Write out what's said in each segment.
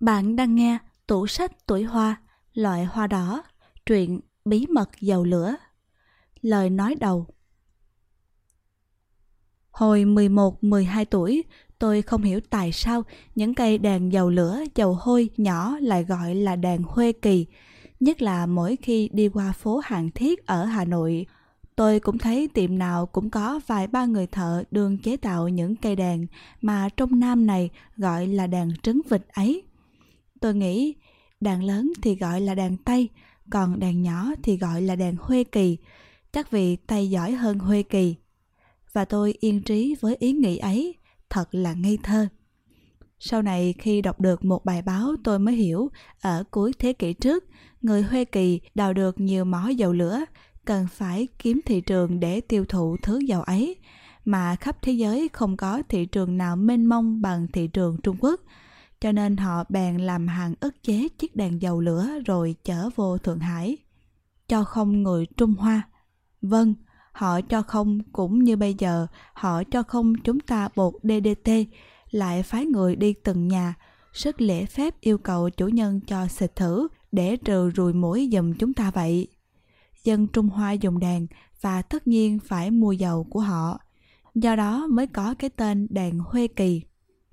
Bạn đang nghe tủ sách tuổi hoa, loại hoa đỏ, truyện bí mật dầu lửa. Lời nói đầu Hồi 11-12 tuổi, tôi không hiểu tại sao những cây đèn dầu lửa, dầu hôi nhỏ lại gọi là đèn Huê Kỳ. Nhất là mỗi khi đi qua phố Hàng Thiết ở Hà Nội, tôi cũng thấy tiệm nào cũng có vài ba người thợ đương chế tạo những cây đèn mà trong Nam này gọi là đèn trứng vịt ấy. Tôi nghĩ đàn lớn thì gọi là đàn Tây, còn đàn nhỏ thì gọi là đàn Huê Kỳ, chắc vì Tây giỏi hơn Huê Kỳ. Và tôi yên trí với ý nghĩ ấy, thật là ngây thơ. Sau này khi đọc được một bài báo tôi mới hiểu ở cuối thế kỷ trước, người Huê Kỳ đào được nhiều mỏ dầu lửa, cần phải kiếm thị trường để tiêu thụ thứ dầu ấy, mà khắp thế giới không có thị trường nào mênh mông bằng thị trường Trung Quốc – cho nên họ bèn làm hàng ức chế chiếc đèn dầu lửa rồi chở vô Thượng Hải. Cho không người Trung Hoa. Vâng, họ cho không cũng như bây giờ, họ cho không chúng ta bột DDT, lại phái người đi từng nhà, rất lễ phép yêu cầu chủ nhân cho xịt thử để trừ rùi mũi giùm chúng ta vậy. Dân Trung Hoa dùng đèn và tất nhiên phải mua dầu của họ. Do đó mới có cái tên đèn Huê Kỳ.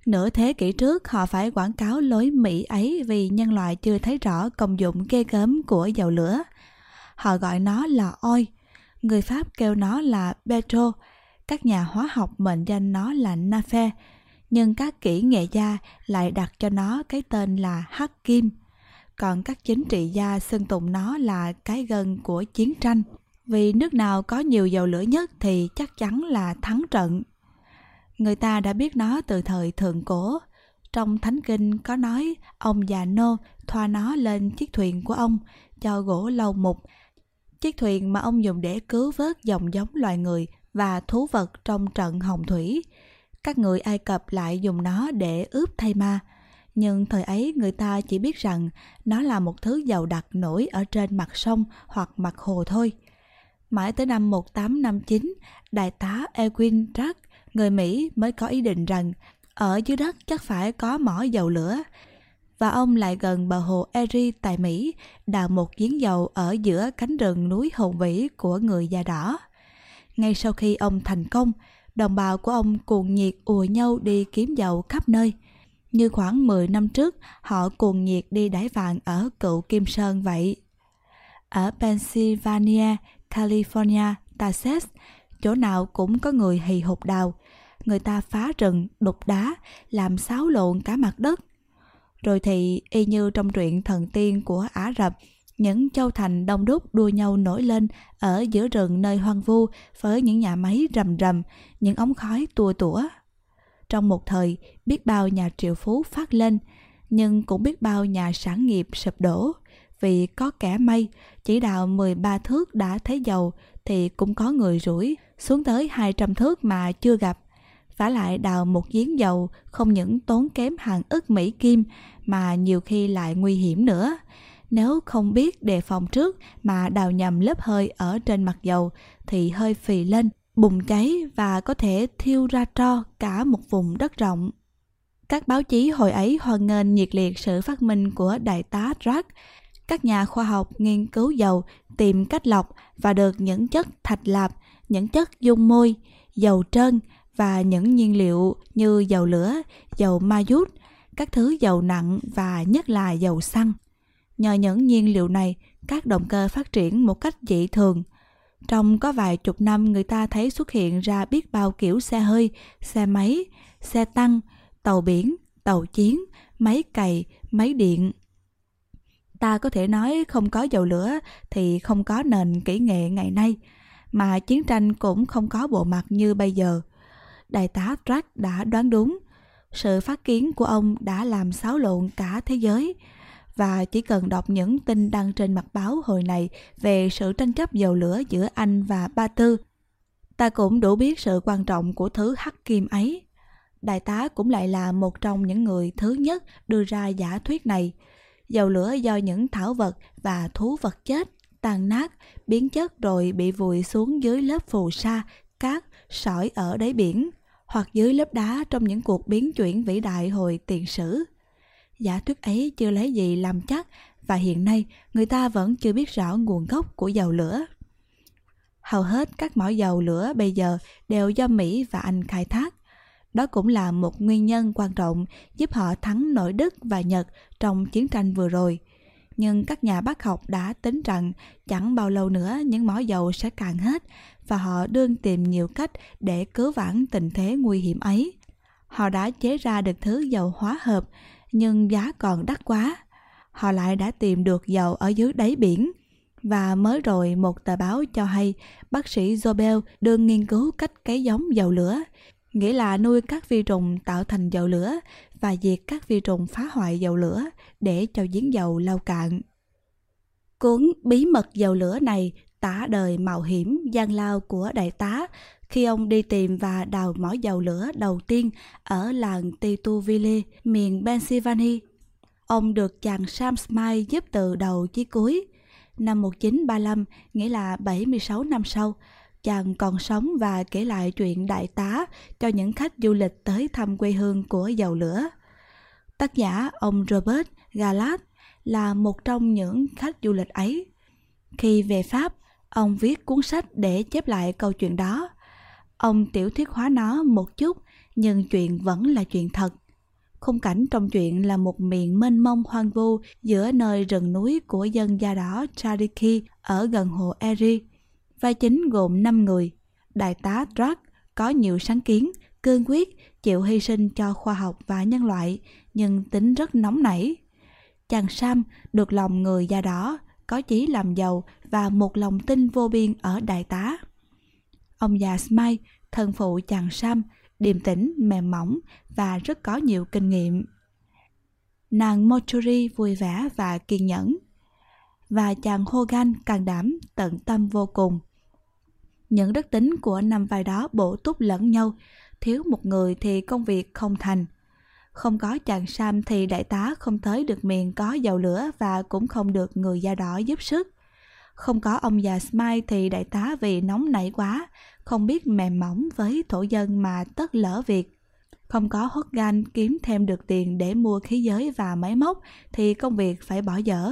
Nửa thế kỷ trước họ phải quảng cáo lối Mỹ ấy vì nhân loại chưa thấy rõ công dụng ghê gớm của dầu lửa. Họ gọi nó là oi, người Pháp kêu nó là petro, các nhà hóa học mệnh danh nó là nafe nhưng các kỹ nghệ gia lại đặt cho nó cái tên là hắc kim. Còn các chính trị gia xưng tụng nó là cái gân của chiến tranh. Vì nước nào có nhiều dầu lửa nhất thì chắc chắn là thắng trận Người ta đã biết nó từ thời thượng cổ. Trong Thánh Kinh có nói ông già nô thoa nó lên chiếc thuyền của ông cho gỗ lâu mục. Chiếc thuyền mà ông dùng để cứu vớt dòng giống loài người và thú vật trong trận hồng thủy. Các người Ai Cập lại dùng nó để ướp thay ma. Nhưng thời ấy người ta chỉ biết rằng nó là một thứ dầu đặc nổi ở trên mặt sông hoặc mặt hồ thôi. Mãi tới năm 1859, đại tá Edwin Drake người Mỹ mới có ý định rằng ở dưới đất chắc phải có mỏ dầu lửa. Và ông lại gần bờ hồ Erie tại Mỹ đào một giếng dầu ở giữa cánh rừng núi hùng vĩ của người da đỏ. Ngay sau khi ông thành công, đồng bào của ông cuồng nhiệt ùa nhau đi kiếm dầu khắp nơi. Như khoảng 10 năm trước, họ cuồng nhiệt đi đáy vàng ở cựu Kim Sơn vậy. Ở Pennsylvania, California, Texas, chỗ nào cũng có người hì hục đào, người ta phá rừng, đục đá, làm xáo lộn cả mặt đất. Rồi thì y như trong truyện thần tiên của Ả Rập, những châu thành đông đúc đua nhau nổi lên ở giữa rừng nơi hoang vu với những nhà máy rầm rầm, những ống khói tua tủa. Trong một thời, biết bao nhà triệu phú phát lên, nhưng cũng biết bao nhà sản nghiệp sụp đổ. Vì có kẻ may, chỉ đào 13 thước đã thấy giàu thì cũng có người rủi xuống tới 200 thước mà chưa gặp vả lại đào một giếng dầu không những tốn kém hàng ức Mỹ Kim mà nhiều khi lại nguy hiểm nữa. Nếu không biết đề phòng trước mà đào nhầm lớp hơi ở trên mặt dầu thì hơi phì lên, bùng cháy và có thể thiêu ra tro cả một vùng đất rộng. Các báo chí hồi ấy hoan nghênh nhiệt liệt sự phát minh của đại tá Drake. Các nhà khoa học nghiên cứu dầu tìm cách lọc và được những chất thạch lạp, những chất dung môi, dầu trơn, và những nhiên liệu như dầu lửa, dầu ma dút, các thứ dầu nặng và nhất là dầu xăng. Nhờ những nhiên liệu này, các động cơ phát triển một cách dị thường. Trong có vài chục năm người ta thấy xuất hiện ra biết bao kiểu xe hơi, xe máy, xe tăng, tàu biển, tàu chiến, máy cày, máy điện. Ta có thể nói không có dầu lửa thì không có nền kỹ nghệ ngày nay, mà chiến tranh cũng không có bộ mặt như bây giờ – đại tá Drake đã đoán đúng. Sự phát kiến của ông đã làm xáo lộn cả thế giới. Và chỉ cần đọc những tin đăng trên mặt báo hồi này về sự tranh chấp dầu lửa giữa Anh và Ba Tư, ta cũng đủ biết sự quan trọng của thứ hắc kim ấy. Đại tá cũng lại là một trong những người thứ nhất đưa ra giả thuyết này. Dầu lửa do những thảo vật và thú vật chết, tàn nát, biến chất rồi bị vùi xuống dưới lớp phù sa, cát, sỏi ở đáy biển hoặc dưới lớp đá trong những cuộc biến chuyển vĩ đại hồi tiền sử. Giả thuyết ấy chưa lấy gì làm chắc và hiện nay người ta vẫn chưa biết rõ nguồn gốc của dầu lửa. Hầu hết các mỏ dầu lửa bây giờ đều do Mỹ và Anh khai thác. Đó cũng là một nguyên nhân quan trọng giúp họ thắng nổi Đức và Nhật trong chiến tranh vừa rồi. Nhưng các nhà bác học đã tính rằng chẳng bao lâu nữa những mỏ dầu sẽ cạn hết và họ đương tìm nhiều cách để cứu vãn tình thế nguy hiểm ấy. Họ đã chế ra được thứ dầu hóa hợp nhưng giá còn đắt quá. Họ lại đã tìm được dầu ở dưới đáy biển. Và mới rồi một tờ báo cho hay bác sĩ Zobel đương nghiên cứu cách cấy giống dầu lửa, nghĩa là nuôi các vi trùng tạo thành dầu lửa và diệt các vi trùng phá hoại dầu lửa để cho giếng dầu lau cạn. Cuốn Bí mật dầu lửa này tả đời mạo hiểm gian lao của đại tá khi ông đi tìm và đào mỏ dầu lửa đầu tiên ở làng Tituville, miền Pennsylvania. Ông được chàng Sam Smile giúp từ đầu chí cuối. Năm 1935, nghĩa là 76 năm sau, chàng còn sống và kể lại chuyện đại tá cho những khách du lịch tới thăm quê hương của dầu lửa. Tác giả ông Robert Galat là một trong những khách du lịch ấy. Khi về Pháp, ông viết cuốn sách để chép lại câu chuyện đó. Ông tiểu thuyết hóa nó một chút, nhưng chuyện vẫn là chuyện thật. Khung cảnh trong chuyện là một miền mênh mông hoang vu giữa nơi rừng núi của dân da đỏ Chariki ở gần hồ Erie. Vai chính gồm 5 người. Đại tá Drake có nhiều sáng kiến, cương quyết, chịu hy sinh cho khoa học và nhân loại, nhưng tính rất nóng nảy. Chàng Sam được lòng người da đỏ, có chí làm giàu và một lòng tin vô biên ở đại tá. Ông già Smile, thân phụ chàng Sam, điềm tĩnh, mềm mỏng và rất có nhiều kinh nghiệm. Nàng Mochuri vui vẻ và kiên nhẫn. Và chàng Hogan càng đảm, tận tâm vô cùng. Những đức tính của năm vai đó bổ túc lẫn nhau, thiếu một người thì công việc không thành. Không có chàng Sam thì đại tá không tới được miền có dầu lửa và cũng không được người da đỏ giúp sức. Không có ông già Smile thì đại tá vì nóng nảy quá, không biết mềm mỏng với thổ dân mà tất lỡ việc. Không có Hogan kiếm thêm được tiền để mua khí giới và máy móc thì công việc phải bỏ dở.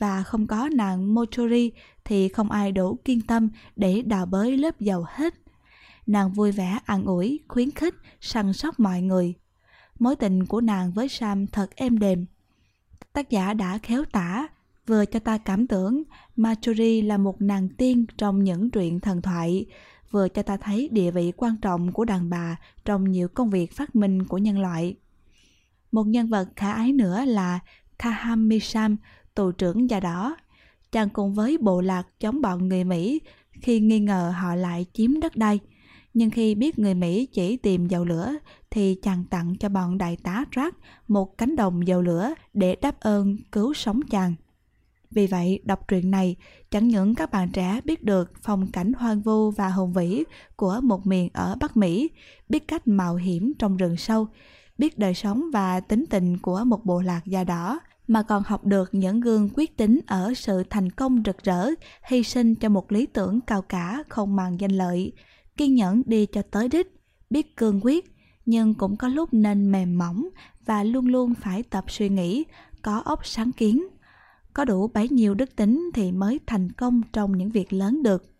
Và không có nàng Motori thì không ai đủ kiên tâm để đào bới lớp dầu hết. Nàng vui vẻ an ủi, khuyến khích, săn sóc mọi người. Mối tình của nàng với Sam thật êm đềm. Tác giả đã khéo tả, vừa cho ta cảm tưởng Marjorie là một nàng tiên trong những truyện thần thoại, vừa cho ta thấy địa vị quan trọng của đàn bà trong nhiều công việc phát minh của nhân loại. Một nhân vật khả ái nữa là Kaham Misham, tù trưởng da đỏ. Chàng cùng với bộ lạc chống bọn người Mỹ khi nghi ngờ họ lại chiếm đất đai. Nhưng khi biết người Mỹ chỉ tìm dầu lửa thì chàng tặng cho bọn đại tá Rác một cánh đồng dầu lửa để đáp ơn cứu sống chàng. Vì vậy, đọc truyện này, chẳng những các bạn trẻ biết được phong cảnh hoang vu và hùng vĩ của một miền ở Bắc Mỹ, biết cách mạo hiểm trong rừng sâu, biết đời sống và tính tình của một bộ lạc da đỏ, mà còn học được những gương quyết tính ở sự thành công rực rỡ, hy sinh cho một lý tưởng cao cả không màng danh lợi, kiên nhẫn đi cho tới đích, biết cương quyết, nhưng cũng có lúc nên mềm mỏng và luôn luôn phải tập suy nghĩ, có óc sáng kiến. Có đủ bấy nhiêu đức tính thì mới thành công trong những việc lớn được.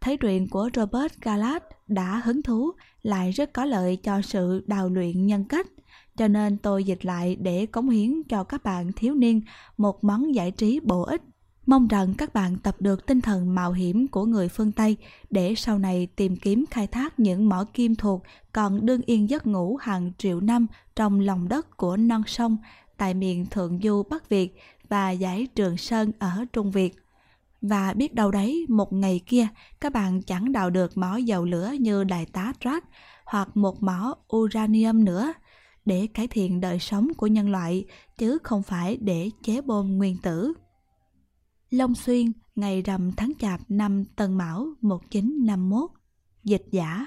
Thấy truyện của Robert Galat đã hứng thú, lại rất có lợi cho sự đào luyện nhân cách, cho nên tôi dịch lại để cống hiến cho các bạn thiếu niên một món giải trí bổ ích. Mong rằng các bạn tập được tinh thần mạo hiểm của người phương Tây để sau này tìm kiếm khai thác những mỏ kim thuộc còn đương yên giấc ngủ hàng triệu năm trong lòng đất của non sông tại miền Thượng Du Bắc Việt và giải Trường Sơn ở Trung Việt. Và biết đâu đấy, một ngày kia, các bạn chẳng đào được mỏ dầu lửa như đại tá trác hoặc một mỏ uranium nữa để cải thiện đời sống của nhân loại chứ không phải để chế bom nguyên tử. Long Xuyên, ngày rằm tháng chạp năm Tân Mão 1951 Dịch giả